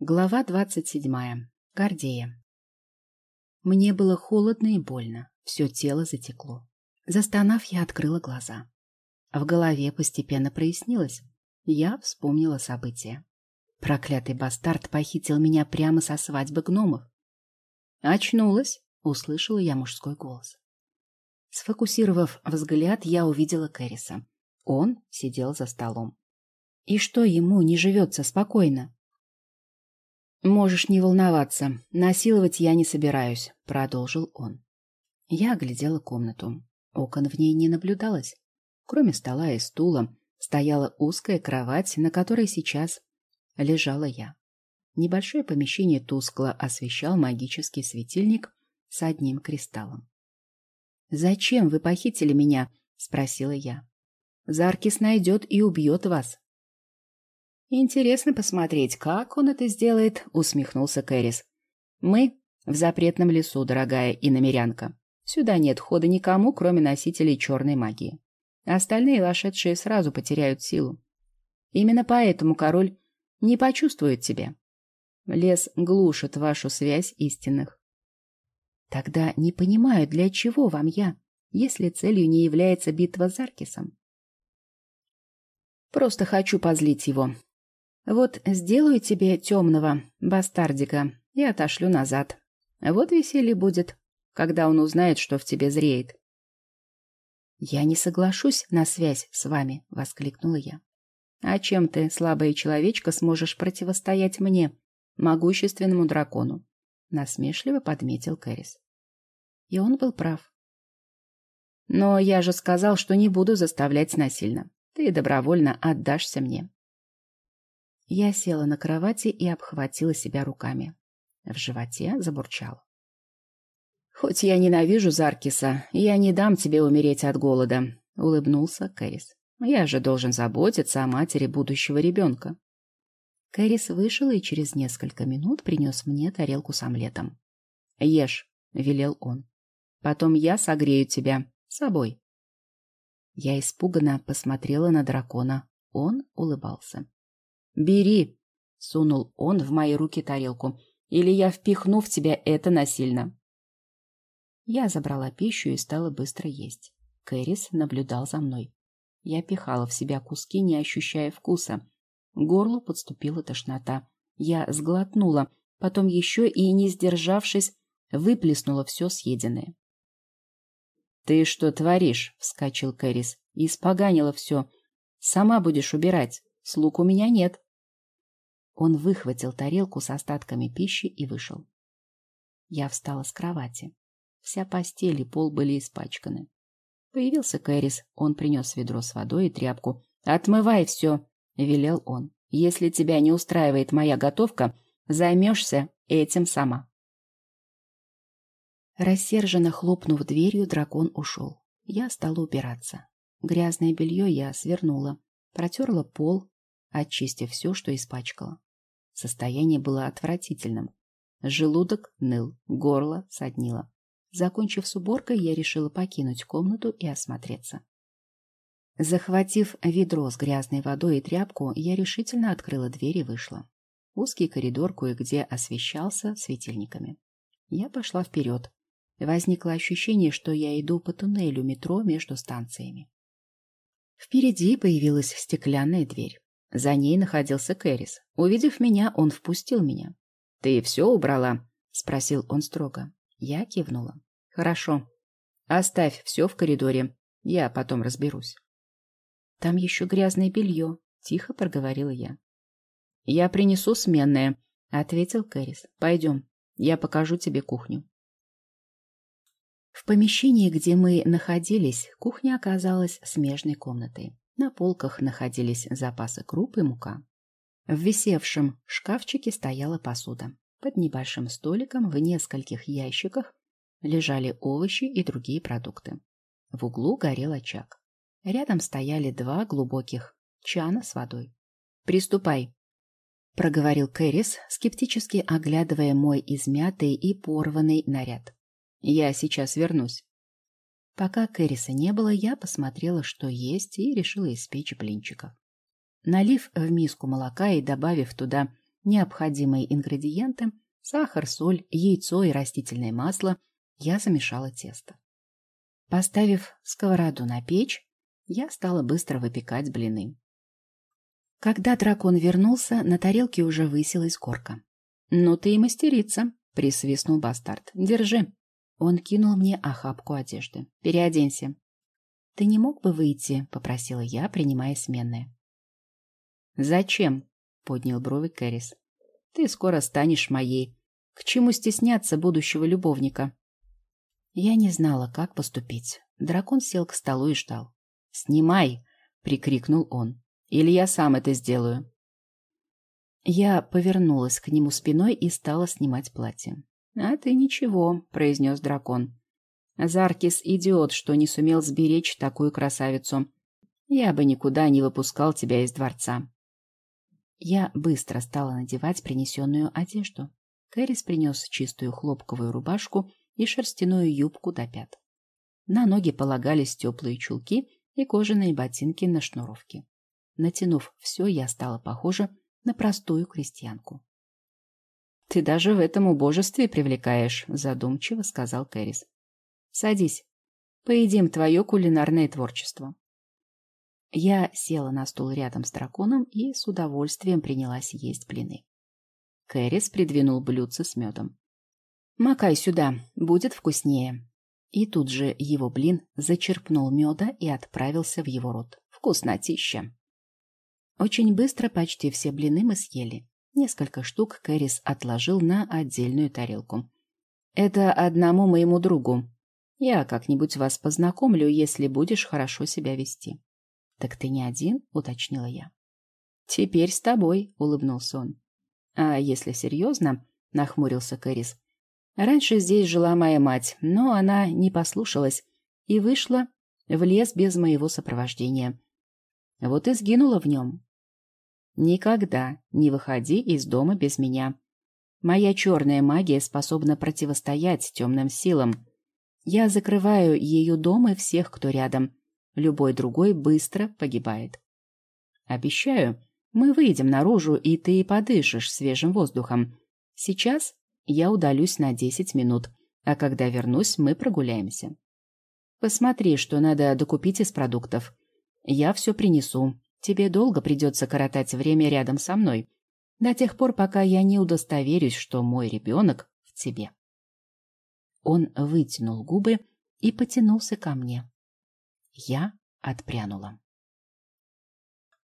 Глава двадцать седьмая. Гордея. Мне было холодно и больно. Все тело затекло. Застонав, я открыла глаза. В голове постепенно прояснилось. Я вспомнила события. Проклятый бастард похитил меня прямо со свадьбы гномов. «Очнулась!» — услышала я мужской голос. Сфокусировав взгляд, я увидела Кэриса. Он сидел за столом. И что ему не живется спокойно? «Можешь не волноваться, насиловать я не собираюсь», — продолжил он. Я оглядела комнату. Окон в ней не наблюдалось. Кроме стола и стула стояла узкая кровать, на которой сейчас лежала я. Небольшое помещение тускло освещал магический светильник с одним кристаллом. «Зачем вы похитили меня?» — спросила я. «Заркис найдет и убьет вас». «Интересно посмотреть, как он это сделает», — усмехнулся Кэрис. «Мы в запретном лесу, дорогая иномерянка. Сюда нет хода никому, кроме носителей черной магии. Остальные вошедшие сразу потеряют силу. Именно поэтому король не почувствует тебя. Лес глушит вашу связь истинных. Тогда не понимаю, для чего вам я, если целью не является битва с Аркисом. Просто хочу позлить его, вот сделаю тебе темного бастардика и отошлю назад. Вот веселье будет, когда он узнает, что в тебе зреет. «Я не соглашусь на связь с вами», — воскликнула я. «А чем ты, слабая человечка, сможешь противостоять мне, могущественному дракону?» — насмешливо подметил Кэрис. И он был прав. «Но я же сказал, что не буду заставлять насильно. Ты добровольно отдашься мне. Я села на кровати и обхватила себя руками. В животе забурчало. «Хоть я ненавижу Заркиса, я не дам тебе умереть от голода», — улыбнулся Кэрис. «Я же должен заботиться о матери будущего ребенка». Кэрис вышел и через несколько минут принес мне тарелку с омлетом. «Ешь», — велел он. «Потом я согрею тебя собой». Я испуганно посмотрела на дракона. Он улыбался. «Бери!» — сунул он в мои руки тарелку. «Или я впихну в тебя это насильно!» Я забрала пищу и стала быстро есть. Кэрис наблюдал за мной. Я пихала в себя куски, не ощущая вкуса. Горлу подступила тошнота. Я сглотнула, потом еще и, не сдержавшись, выплеснула все съеденное. «Ты что творишь?» — вскочил Кэрис. «Испоганила все. Сама будешь убирать. Слуг у меня нет». Он выхватил тарелку с остатками пищи и вышел. Я встала с кровати. Вся постель и пол были испачканы. Появился Кэрис. Он принес ведро с водой и тряпку. «Отмывай все!» — велел он. «Если тебя не устраивает моя готовка, займешься этим сама». Рассерженно хлопнув дверью, дракон ушел. Я стала убираться. Грязное белье я свернула, протерла пол, очистив все, что испачкала. Состояние было отвратительным. Желудок ныл, горло соднило. Закончив с уборкой, я решила покинуть комнату и осмотреться. Захватив ведро с грязной водой и тряпку, я решительно открыла дверь и вышла. Узкий коридор кое-где освещался светильниками. Я пошла вперед. Возникло ощущение, что я иду по туннелю метро между станциями. Впереди появилась стеклянная дверь. За ней находился Кэрис. Увидев меня, он впустил меня. «Ты все убрала?» — спросил он строго. Я кивнула. «Хорошо. Оставь все в коридоре. Я потом разберусь». «Там еще грязное белье», — тихо проговорила я. «Я принесу сменное», — ответил Кэрис. «Пойдем, я покажу тебе кухню». В помещении, где мы находились, кухня оказалась смежной комнатой. На полках находились запасы круп и мука. В висевшем шкафчике стояла посуда. Под небольшим столиком в нескольких ящиках лежали овощи и другие продукты. В углу горел очаг. Рядом стояли два глубоких чана с водой. «Приступай», — проговорил Кэрис, скептически оглядывая мой измятый и порванный наряд. «Я сейчас вернусь». Пока Кэриса не было, я посмотрела, что есть, и решила испечь блинчиков. Налив в миску молока и добавив туда необходимые ингредиенты, сахар, соль, яйцо и растительное масло, я замешала тесто. Поставив сковороду на печь, я стала быстро выпекать блины. Когда дракон вернулся, на тарелке уже высилась корка. «Ну ты и мастерица», — присвистнул бастард. «Держи». Он кинул мне охапку одежды. «Переоденься». «Ты не мог бы выйти?» — попросила я, принимая сменные. «Зачем?» — поднял брови Кэрис. «Ты скоро станешь моей. К чему стесняться будущего любовника?» Я не знала, как поступить. Дракон сел к столу и ждал. «Снимай!» — прикрикнул он. «Или я сам это сделаю». Я повернулась к нему спиной и стала снимать платье. «А ты ничего», — произнес дракон. «Заркис идиот, что не сумел сберечь такую красавицу. Я бы никуда не выпускал тебя из дворца». Я быстро стала надевать принесенную одежду. Кэрис принес чистую хлопковую рубашку и шерстяную юбку до пят. На ноги полагались теплые чулки и кожаные ботинки на шнуровке. Натянув все, я стала похожа на простую крестьянку. — Ты даже в этом убожестве привлекаешь, — задумчиво сказал Кэрис. — Садись, поедим твое кулинарное творчество. Я села на стул рядом с драконом и с удовольствием принялась есть блины. Кэрис придвинул блюдце с медом. «Макай сюда, будет вкуснее». И тут же его блин зачерпнул меда и отправился в его рот. Вкуснотища. Очень быстро почти все блины мы съели. Несколько штук Кэрис отложил на отдельную тарелку. «Это одному моему другу. Я как-нибудь вас познакомлю, если будешь хорошо себя вести». «Так ты не один?» — уточнила я. «Теперь с тобой», — улыбнулся он. «А если серьезно?» — нахмурился Кэрис. «Раньше здесь жила моя мать, но она не послушалась и вышла в лес без моего сопровождения. Вот и сгинула в нем. Никогда не выходи из дома без меня. Моя черная магия способна противостоять темным силам. Я закрываю ее дом и всех, кто рядом. Любой другой быстро погибает. Обещаю, мы выйдем наружу, и ты подышишь свежим воздухом. Сейчас я удалюсь на десять минут, а когда вернусь, мы прогуляемся. Посмотри, что надо докупить из продуктов. Я все принесу. Тебе долго придется коротать время рядом со мной, до тех пор, пока я не удостоверюсь, что мой ребенок в тебе. Он вытянул губы и потянулся ко мне. Я отпрянула.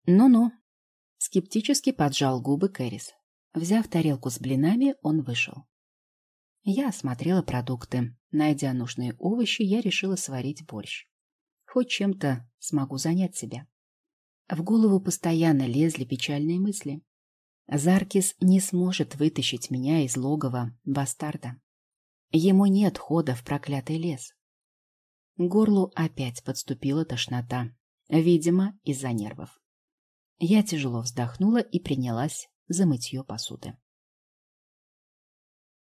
«Ну-ну», — скептически поджал губы Кэрис. Взяв тарелку с блинами, он вышел. Я осмотрела продукты. Найдя нужные овощи, я решила сварить борщ. Хоть чем-то смогу занять себя. В голову постоянно лезли печальные мысли. Заркис не сможет вытащить меня из логова бастарда. Ему нет хода в проклятый лес. Горлу опять подступила тошнота, видимо, из-за нервов. Я тяжело вздохнула и принялась за мытье посуды.